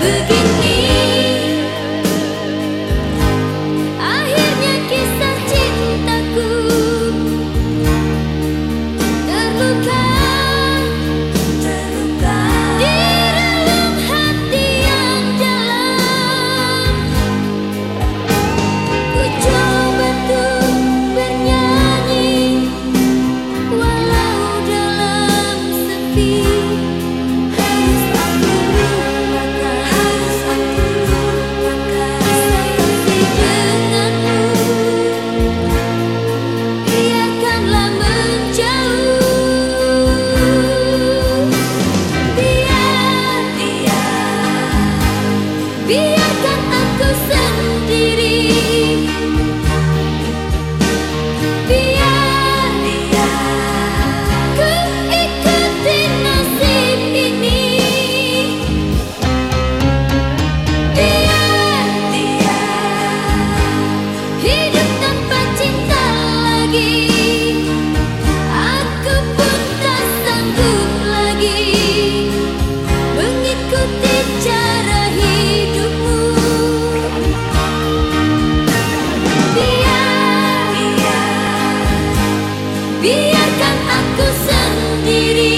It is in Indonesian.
begini biarkan aku sendiri